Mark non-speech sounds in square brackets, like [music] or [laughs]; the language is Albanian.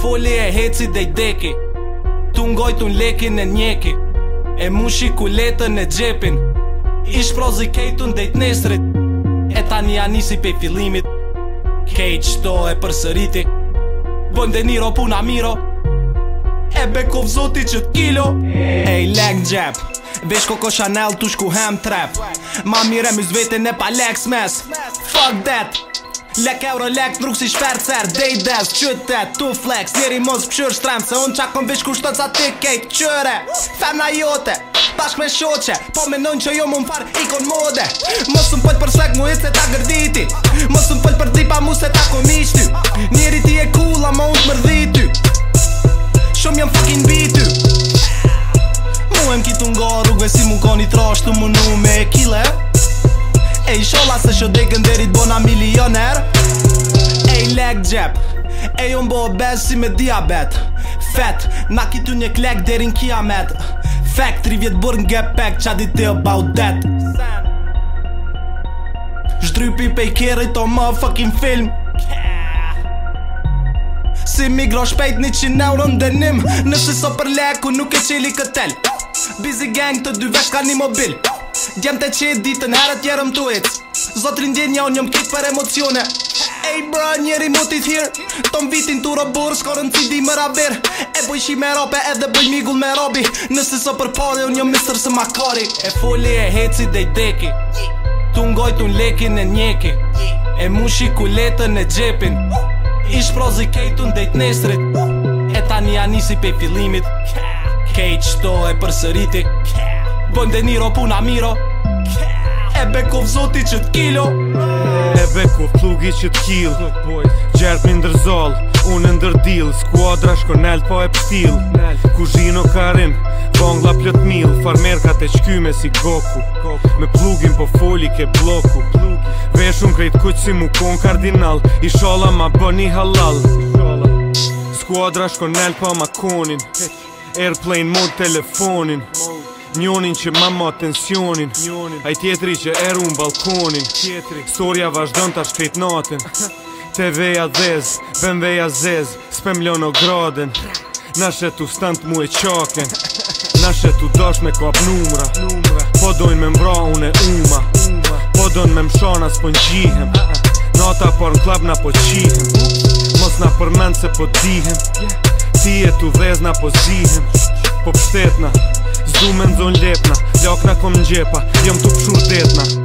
foli e heci dhe i deki Tu ngoj tu në leki në njeki E mushi shiku letën në gjepin Ish prozi kejtu në dhe i të nesrit E ta një anisi pe filimit Kejt qëto e për Bojmë dhe niro puna miro E bekov zoti që t'kilo Ej, lek gjep Vesh koko Chanel tush ku hem trep Ma mire mjë zvete e pa lek smes Fuck that Lek euro lek, druk si shperë cer Dej des, qyte, tu flex Njeri mos pëshur shtrem Se unë qa kon vish kushtot sa ti kejt Qyre, femna jote Bashk me shoqe Po me nënë që jo mu më farë ikon mode Mos më pëllë për slek mu i se ta gërditi Mos më pëllë për dipa mu se ta komishty Njeri ti e kula ma unë të mërdhity Shumë jam fucking bity Mu e më nga rrugve si mu ka një trashtu Mu nu me kile, Ej shola se shë degën derit bona milioner Ej leg gjep Ej unë bo obez si me diabet Fet Na kitu një klek derin kiamet Fek, tri vjetë bërë nge pek Qa di te about that Shdrypi pe i o to më fucking film Si mi gro shpejt 100 euro në denim Nëse so për leku nuk e qili këtel Busy gang të dy vesh ka një mobil Busy gang të dy vesh ka një mobil Djem të qitë ditën herët jërëm të it Zotrin djenja unë jëm kitë për emocione Ej bro, njeri mutit here Tom vitin të roburë, s'ka rëndë cidi më rabir E shi me rape edhe bëj migull me robi Nëse së për unë jëm mister së makari E foli e heci dhe i deki Tu ngoj lekin e njeki E mushi ku letën e gjepin Ish prozi kejtun dhe i t'nesrit E tani anisi pe filimit Kejt shto e për sëriti Kejt Bën de niro puna miro E bekov zoti që t'kilo E bekov plugi që t'kil Gjerp një ndërzol Unë ndërdil Skuadra shko nelt po e pëtil Kuzhino karim Bong la plët mil Farmer ka qkyme si Goku Me plugin po foli ke bloku Veshun krejt kuq si mu kon kardinal I shola ma bëni halal Skuadra shko nelt po ma konin Airplane mod telefonin Njonin që mamë tensionin Njonin Aj tjetri që eru në balkonin Tjetri Storja vazhdo në të shkrit natin [laughs] Te veja dhez Ben veja zez S'pem mlon o graden Nashe tu stand mu e qaken [laughs] Nashe tu dash me kap numra Po dojnë me mbra une uma Po dojnë me mshana s'po njihem ah, ah. Nata par në klab na po qihem Mos na përmend se po dihem Ti e tu dhez na po zihem Po pështet na Zume në zonë lepna Lakna kom n'gjepa gjepa Jëm të detna